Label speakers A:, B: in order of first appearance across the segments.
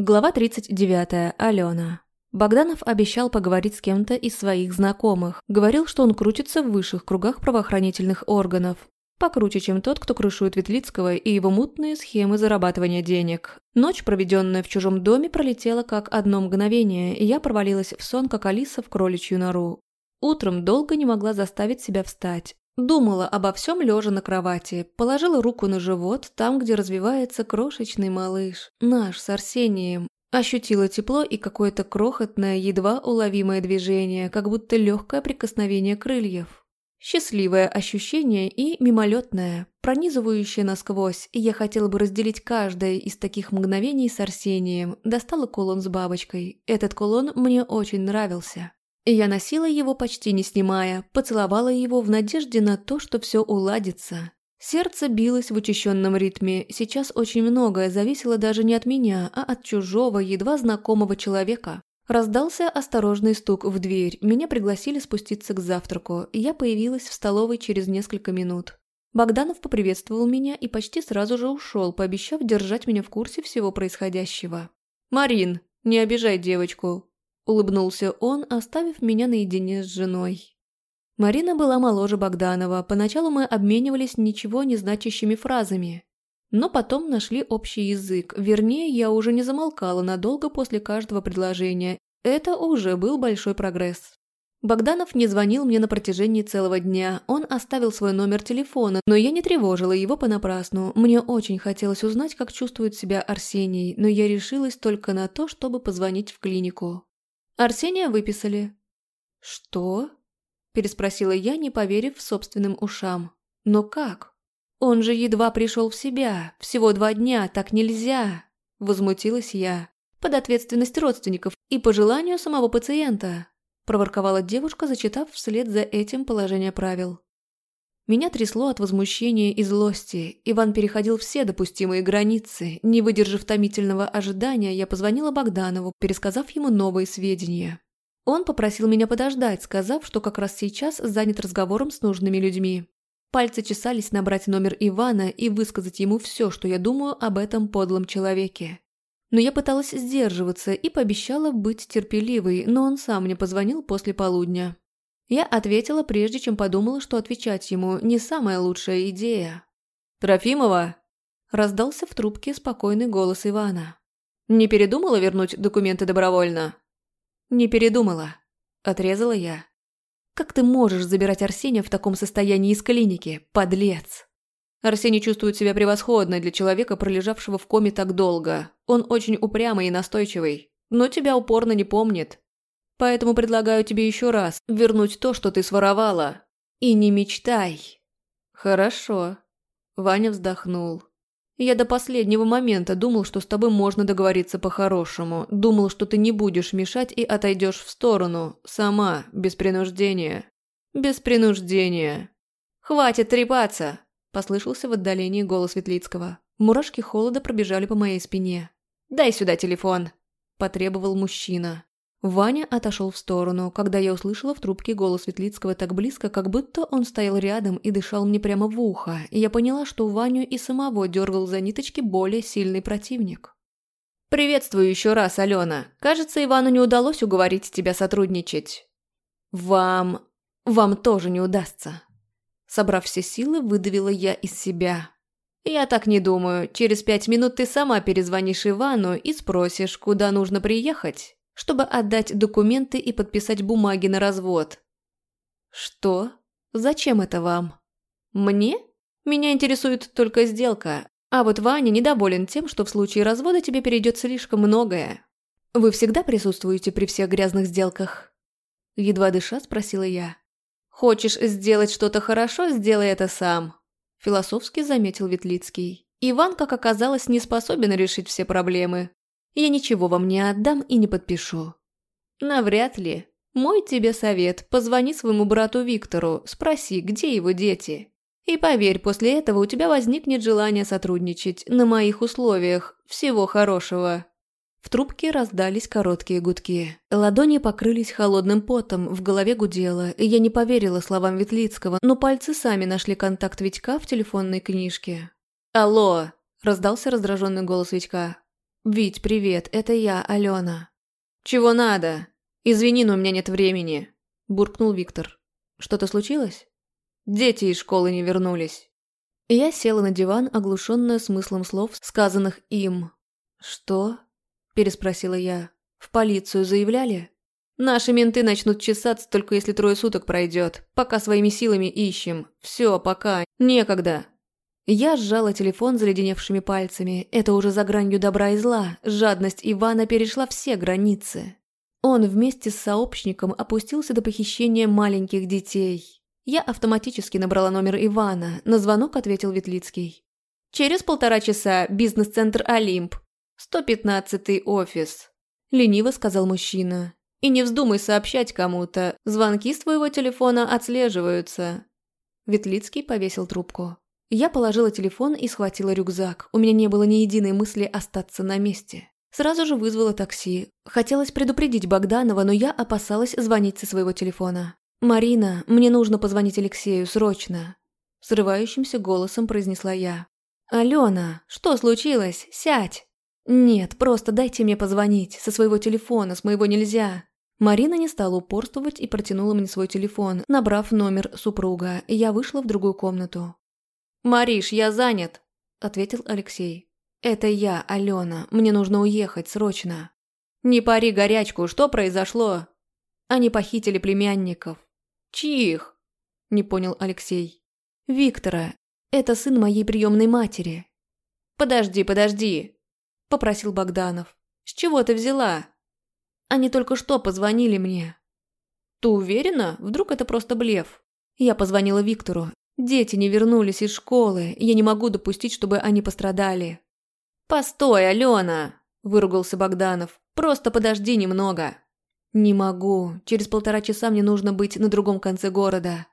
A: Глава 39. Алена. Богданов обещал поговорить с кем-то из своих знакомых. Говорил, что он крутится в высших кругах правоохранительных органов. Покруче, чем тот, кто крышует Ветлицкого и его мутные схемы зарабатывания денег. Ночь, проведенная в чужом доме, пролетела как одно мгновение, и я провалилась в сон, как Алиса в кроличью нору. Утром долго не могла заставить себя встать. Думала обо всем лежа на кровати, положила руку на живот, там, где развивается крошечный малыш, наш с Арсением. Ощутила тепло и какое-то крохотное, едва уловимое движение, как будто легкое прикосновение крыльев. Счастливое ощущение и мимолетное, пронизывающее насквозь, и я хотела бы разделить каждое из таких мгновений с Арсением. Достала кулон с бабочкой. Этот кулон мне очень нравился. И я носила его почти не снимая, поцеловала его в надежде на то, что все уладится. Сердце билось в учащенном ритме, сейчас очень многое зависело даже не от меня, а от чужого, едва знакомого человека. Раздался осторожный стук в дверь, меня пригласили спуститься к завтраку, и я появилась в столовой через несколько минут. Богданов поприветствовал меня и почти сразу же ушел, пообещав держать меня в курсе всего происходящего. «Марин, не обижай девочку, Улыбнулся он, оставив меня наедине с женой. Марина была моложе Богданова, поначалу мы обменивались ничего не значащими фразами. Но потом нашли общий язык, вернее, я уже не замолкала надолго после каждого предложения. Это уже был большой прогресс. Богданов не звонил мне на протяжении целого дня, он оставил свой номер телефона, но я не тревожила его понапрасну. Мне очень хотелось узнать, как чувствует себя Арсений, но я решилась только на то, чтобы позвонить в клинику. Арсения выписали». «Что?» – переспросила я, не поверив собственным ушам. «Но как? Он же едва пришел в себя. Всего два дня, так нельзя!» – возмутилась я. «Под ответственность родственников и по желанию самого пациента», – проворковала девушка, зачитав вслед за этим положение правил. Меня трясло от возмущения и злости. Иван переходил все допустимые границы. Не выдержав томительного ожидания, я позвонила Богданову, пересказав ему новые сведения. Он попросил меня подождать, сказав, что как раз сейчас занят разговором с нужными людьми. Пальцы чесались набрать номер Ивана и высказать ему все, что я думаю об этом подлом человеке. Но я пыталась сдерживаться и пообещала быть терпеливой, но он сам мне позвонил после полудня. Я ответила, прежде чем подумала, что отвечать ему не самая лучшая идея. «Трофимова?» – раздался в трубке спокойный голос Ивана. «Не передумала вернуть документы добровольно?» «Не передумала», – отрезала я. «Как ты можешь забирать Арсения в таком состоянии из клиники, подлец?» Арсений чувствует себя превосходно для человека, пролежавшего в коме так долго. Он очень упрямый и настойчивый, но тебя упорно не помнит. Поэтому предлагаю тебе еще раз вернуть то, что ты своровала. И не мечтай». «Хорошо». Ваня вздохнул. «Я до последнего момента думал, что с тобой можно договориться по-хорошему. Думал, что ты не будешь мешать и отойдешь в сторону. Сама, без принуждения». «Без принуждения». «Хватит трепаться!» – послышался в отдалении голос Светлицкого. Мурашки холода пробежали по моей спине. «Дай сюда телефон!» – потребовал мужчина. Ваня отошел в сторону, когда я услышала в трубке голос Светлицкого так близко, как будто он стоял рядом и дышал мне прямо в ухо, и я поняла, что Ваню и самого дергал за ниточки более сильный противник. «Приветствую еще раз, Алена. Кажется, Ивану не удалось уговорить тебя сотрудничать». «Вам... вам тоже не удастся». Собрав все силы, выдавила я из себя. «Я так не думаю. Через пять минут ты сама перезвонишь Ивану и спросишь, куда нужно приехать» чтобы отдать документы и подписать бумаги на развод. Что? Зачем это вам? Мне? Меня интересует только сделка, а вот Ваня недоволен тем, что в случае развода тебе перейдет слишком многое. Вы всегда присутствуете при всех грязных сделках? Едва дыша спросила я. Хочешь сделать что-то хорошо, сделай это сам. Философски заметил Ветлицкий. Иван, как оказалось, не способен решить все проблемы. Я ничего вам не отдам и не подпишу». «Навряд ли. Мой тебе совет, позвони своему брату Виктору, спроси, где его дети. И поверь, после этого у тебя возникнет желание сотрудничать на моих условиях. Всего хорошего». В трубке раздались короткие гудки. Ладони покрылись холодным потом, в голове гудело, и я не поверила словам Ветлицкого, но пальцы сами нашли контакт Витька в телефонной книжке. «Алло!» – раздался раздраженный голос Витька. «Вить, привет, это я, Алена». «Чего надо? Извини, но у меня нет времени», – буркнул Виктор. «Что-то случилось?» «Дети из школы не вернулись». Я села на диван, оглушенная смыслом слов, сказанных им. «Что?» – переспросила я. «В полицию заявляли?» «Наши менты начнут чесаться, только если трое суток пройдет. Пока своими силами ищем. Все, пока. Некогда». Я сжала телефон заледеневшими пальцами. Это уже за гранью добра и зла. Жадность Ивана перешла все границы. Он вместе с сообщником опустился до похищения маленьких детей. Я автоматически набрала номер Ивана. На звонок ответил Ветлицкий. «Через полтора часа бизнес-центр «Олимп». 115-й офис», – лениво сказал мужчина. «И не вздумай сообщать кому-то. Звонки с твоего телефона отслеживаются». Ветлицкий повесил трубку. Я положила телефон и схватила рюкзак. У меня не было ни единой мысли остаться на месте. Сразу же вызвала такси. Хотелось предупредить Богданова, но я опасалась звонить со своего телефона. «Марина, мне нужно позвонить Алексею, срочно!» Срывающимся голосом произнесла я. «Алена, что случилось? Сядь!» «Нет, просто дайте мне позвонить. Со своего телефона, с моего нельзя». Марина не стала упорствовать и протянула мне свой телефон, набрав номер супруга. Я вышла в другую комнату. «Мариш, я занят», – ответил Алексей. «Это я, Алена. Мне нужно уехать, срочно». «Не пари горячку, что произошло?» «Они похитили племянников». «Чьих?» – не понял Алексей. «Виктора. Это сын моей приемной матери». «Подожди, подожди», – попросил Богданов. «С чего ты взяла?» «Они только что позвонили мне». «Ты уверена? Вдруг это просто блеф?» Я позвонила Виктору, Дети не вернулись из школы, я не могу допустить, чтобы они пострадали». «Постой, Алена!» – выругался Богданов. «Просто подожди немного». «Не могу. Через полтора часа мне нужно быть на другом конце города».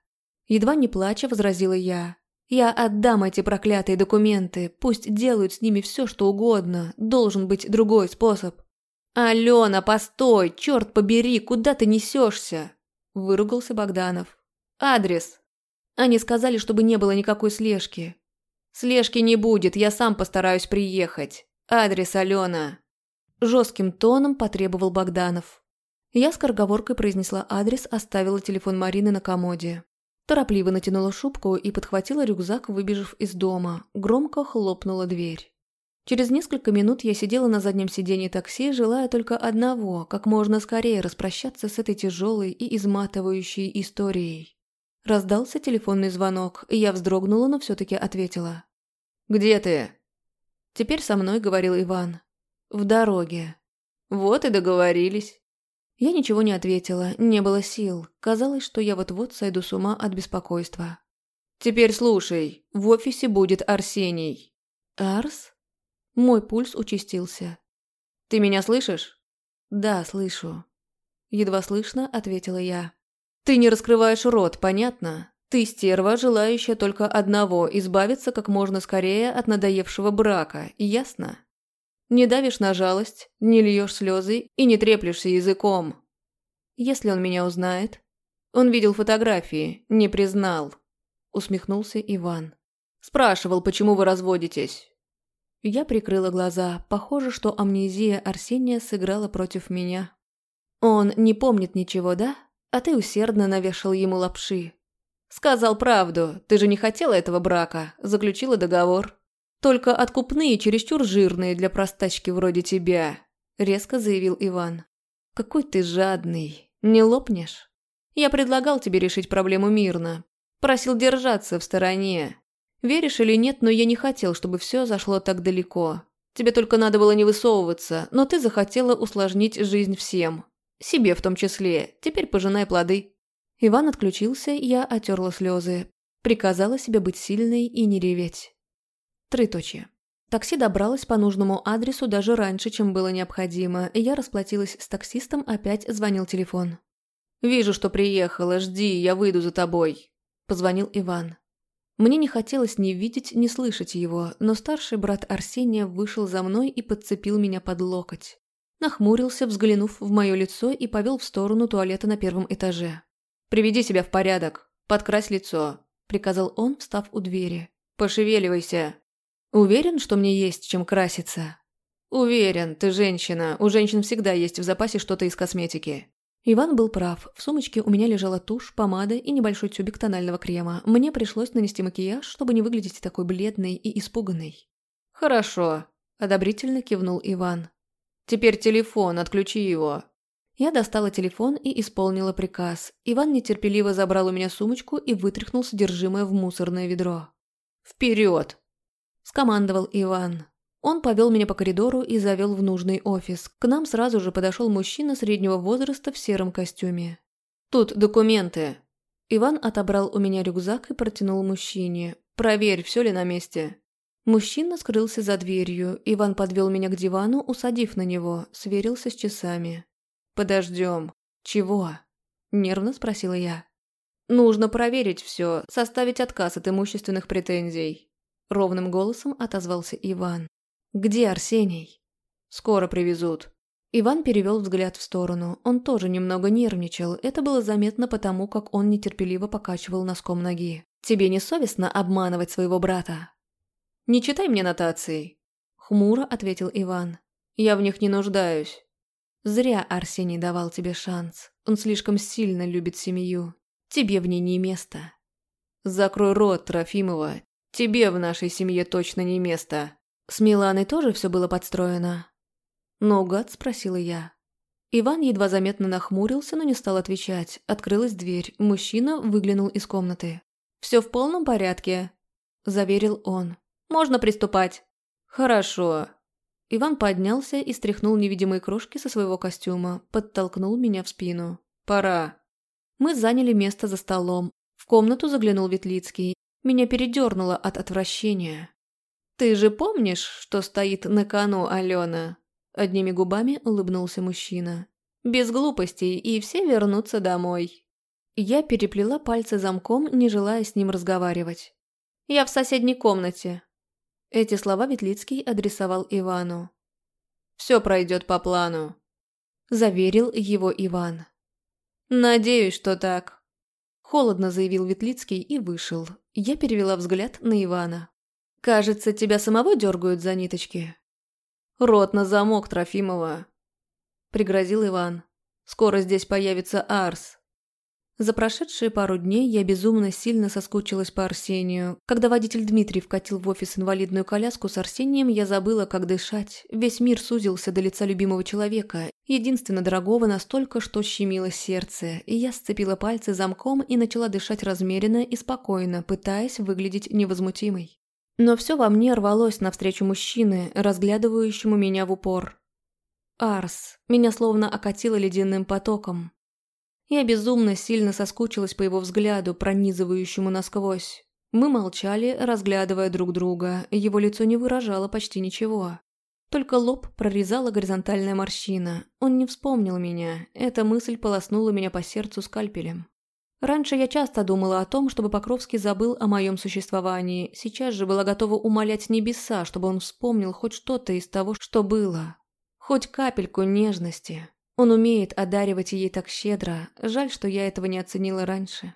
A: Едва не плача, возразила я. «Я отдам эти проклятые документы. Пусть делают с ними все, что угодно. Должен быть другой способ». «Алена, постой! Черт побери, куда ты несешься?» – выругался Богданов. «Адрес?» Они сказали, чтобы не было никакой слежки. Слежки не будет, я сам постараюсь приехать. Адрес Алена. Жестким тоном потребовал Богданов. Я с корговоркой произнесла адрес, оставила телефон Марины на комоде. Торопливо натянула шубку и подхватила рюкзак, выбежав из дома. Громко хлопнула дверь. Через несколько минут я сидела на заднем сиденье такси, желая только одного – как можно скорее распрощаться с этой тяжелой и изматывающей историей. Раздался телефонный звонок, и я вздрогнула, но все-таки ответила. «Где ты?» Теперь со мной говорил Иван. «В дороге». «Вот и договорились». Я ничего не ответила, не было сил. Казалось, что я вот-вот сойду с ума от беспокойства. «Теперь слушай, в офисе будет Арсений». «Арс?» Мой пульс участился. «Ты меня слышишь?» «Да, слышу». Едва слышно, ответила я. Ты не раскрываешь рот, понятно? Ты стерва, желающая только одного – избавиться как можно скорее от надоевшего брака, ясно? Не давишь на жалость, не льешь слезы и не треплешься языком. Если он меня узнает... Он видел фотографии, не признал. Усмехнулся Иван. Спрашивал, почему вы разводитесь. Я прикрыла глаза. Похоже, что амнезия Арсения сыграла против меня. Он не помнит ничего, да? А ты усердно навешал ему лапши. Сказал правду, ты же не хотела этого брака, заключила договор. Только откупные чересчур жирные для простачки вроде тебя, резко заявил Иван. Какой ты жадный, не лопнешь? Я предлагал тебе решить проблему мирно, просил держаться в стороне. Веришь или нет, но я не хотел, чтобы все зашло так далеко. Тебе только надо было не высовываться, но ты захотела усложнить жизнь всем. Себе в том числе. Теперь пожинай плоды». Иван отключился, я отерла слезы. Приказала себе быть сильной и не реветь. Трыточье. Такси добралось по нужному адресу даже раньше, чем было необходимо, и я расплатилась с таксистом, опять звонил телефон. «Вижу, что приехала, жди, я выйду за тобой», – позвонил Иван. Мне не хотелось ни видеть, ни слышать его, но старший брат Арсения вышел за мной и подцепил меня под локоть. Нахмурился, взглянув в мое лицо и повел в сторону туалета на первом этаже. «Приведи себя в порядок. Подкрась лицо», – приказал он, встав у двери. «Пошевеливайся. Уверен, что мне есть чем краситься?» «Уверен, ты женщина. У женщин всегда есть в запасе что-то из косметики». Иван был прав. В сумочке у меня лежала тушь, помада и небольшой тюбик тонального крема. Мне пришлось нанести макияж, чтобы не выглядеть такой бледной и испуганной. «Хорошо», – одобрительно кивнул Иван. «Теперь телефон, отключи его». Я достала телефон и исполнила приказ. Иван нетерпеливо забрал у меня сумочку и вытряхнул содержимое в мусорное ведро. «Вперед!» – скомандовал Иван. Он повел меня по коридору и завел в нужный офис. К нам сразу же подошел мужчина среднего возраста в сером костюме. «Тут документы». Иван отобрал у меня рюкзак и протянул мужчине. «Проверь, все ли на месте». Мужчина скрылся за дверью. Иван подвел меня к дивану, усадив на него, сверился с часами. «Подождем». «Чего?» – нервно спросила я. «Нужно проверить все, составить отказ от имущественных претензий». Ровным голосом отозвался Иван. «Где Арсений?» «Скоро привезут». Иван перевел взгляд в сторону. Он тоже немного нервничал. Это было заметно потому, как он нетерпеливо покачивал носком ноги. «Тебе не совестно обманывать своего брата?» «Не читай мне нотации», — хмуро ответил Иван. «Я в них не нуждаюсь». «Зря Арсений давал тебе шанс. Он слишком сильно любит семью. Тебе в ней не место». «Закрой рот, Трофимова. Тебе в нашей семье точно не место», с Миланой тоже все было подстроено? Наугад спросила я. Иван едва заметно нахмурился, но не стал отвечать. Открылась дверь. Мужчина выглянул из комнаты. «Все в полном порядке», – заверил он. «Можно приступать». «Хорошо». Иван поднялся и стряхнул невидимые крошки со своего костюма, подтолкнул меня в спину. «Пора». Мы заняли место за столом. В комнату заглянул Ветлицкий. Меня передернуло от отвращения. «Ты же помнишь, что стоит на кону Алена?» Одними губами улыбнулся мужчина. «Без глупостей, и все вернутся домой». Я переплела пальцы замком, не желая с ним разговаривать. «Я в соседней комнате». Эти слова Ветлицкий адресовал Ивану. «Все пройдет по плану», – заверил его Иван. «Надеюсь, что так», – холодно заявил Ветлицкий и вышел. Я перевела взгляд на Ивана. Кажется, тебя самого дергают за ниточки. Рот на замок, Трофимова. Пригрозил Иван. Скоро здесь появится Арс. За прошедшие пару дней я безумно сильно соскучилась по Арсению. Когда водитель Дмитрий вкатил в офис инвалидную коляску с Арсением, я забыла, как дышать. Весь мир сузился до лица любимого человека, единственно дорогого настолько, что щемило сердце, и я сцепила пальцы замком и начала дышать размеренно и спокойно, пытаясь выглядеть невозмутимой. Но все во мне рвалось навстречу мужчины, разглядывающему меня в упор. Арс. Меня словно окатило ледяным потоком. Я безумно сильно соскучилась по его взгляду, пронизывающему насквозь. Мы молчали, разглядывая друг друга, его лицо не выражало почти ничего. Только лоб прорезала горизонтальная морщина. Он не вспомнил меня, эта мысль полоснула меня по сердцу скальпелем. Раньше я часто думала о том, чтобы Покровский забыл о моем существовании. Сейчас же была готова умолять небеса, чтобы он вспомнил хоть что-то из того, что было. Хоть капельку нежности. Он умеет одаривать ей так щедро. Жаль, что я этого не оценила раньше.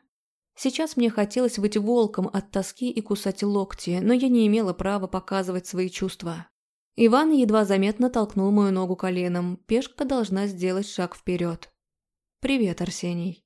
A: Сейчас мне хотелось быть волком от тоски и кусать локти, но я не имела права показывать свои чувства. Иван едва заметно толкнул мою ногу коленом. Пешка должна сделать шаг вперед. «Привет, Арсений».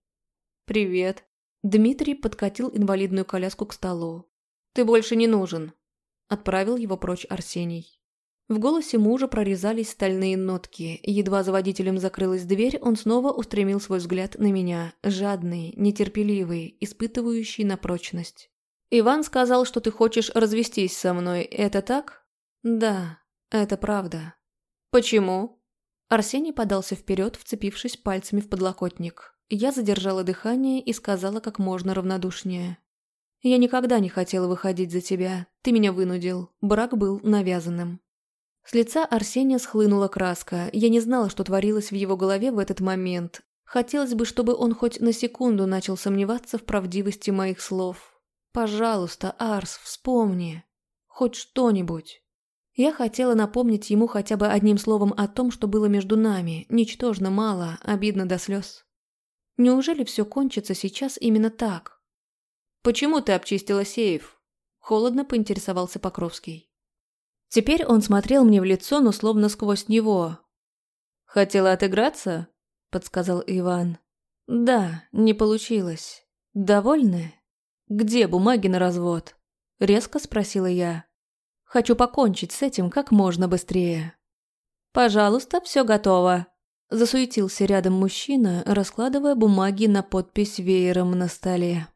A: «Привет». Дмитрий подкатил инвалидную коляску к столу. «Ты больше не нужен», – отправил его прочь Арсений. В голосе мужа прорезались стальные нотки. Едва за водителем закрылась дверь, он снова устремил свой взгляд на меня, жадный, нетерпеливый, испытывающий на прочность. «Иван сказал, что ты хочешь развестись со мной, это так?» «Да, это правда». «Почему?» Арсений подался вперед, вцепившись пальцами в подлокотник. Я задержала дыхание и сказала как можно равнодушнее. «Я никогда не хотела выходить за тебя. Ты меня вынудил. Брак был навязанным». С лица Арсения схлынула краска. Я не знала, что творилось в его голове в этот момент. Хотелось бы, чтобы он хоть на секунду начал сомневаться в правдивости моих слов. «Пожалуйста, Арс, вспомни. Хоть что-нибудь». Я хотела напомнить ему хотя бы одним словом о том, что было между нами. Ничтожно мало, обидно до слез. Неужели все кончится сейчас именно так? «Почему ты обчистила сейф?» Холодно поинтересовался Покровский. Теперь он смотрел мне в лицо, но словно сквозь него. «Хотела отыграться?» – подсказал Иван. «Да, не получилось. Довольны?» «Где бумаги на развод?» – резко спросила я. «Хочу покончить с этим как можно быстрее». «Пожалуйста, все готово», – засуетился рядом мужчина, раскладывая бумаги на подпись веером на столе.